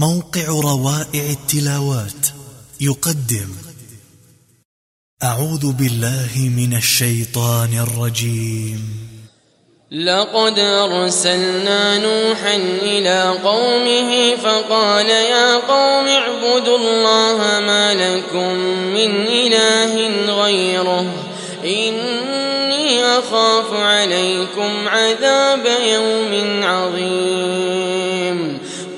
موقع روائع التلاوات. يقدم. أعوذ بالله من الشيطان الرجيم. لقد أرسلنا نوحا إلى قومه فقال يا قوم اعبدوا الله ما لكم من إله غيره. إني أخاف عليكم عذاب يوم عظيم.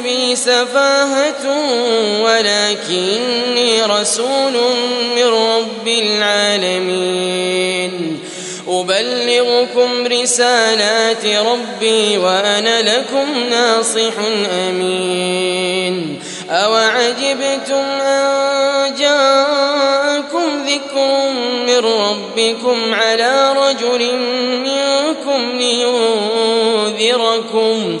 بي سفاهة ولكني رسول من رب العالمين أبلغكم رسالات ربي وأنا لكم ناصح أمين أوعجبتم أن جاءكم ذكر من ربكم على رجل منكم لينذركم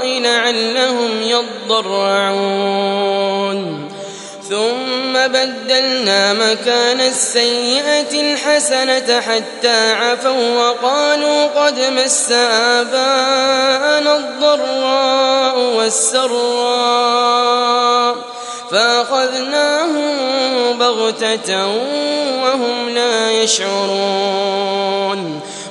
لعلهم يضرعون. ثم بدلنا مكان السيئة الحسنة حتى عفوا وقالوا قد مس آباءنا الضراء والسراء فأخذناهم بغتة وهم لا يشعرون.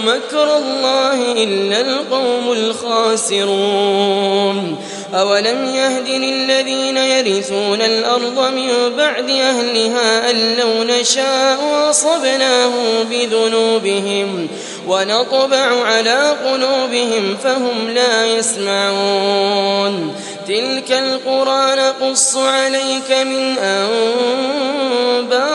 مكر الله إلا القوم الخاسرون؟ أولم يهد للذين يرثون الأرض من بعد أهلها أن لو نشاء أصبناهم بذنوبهم ونطبع على قلوبهم فهم لا يسمعون. تلك القرى نقص عليك من أنبائها.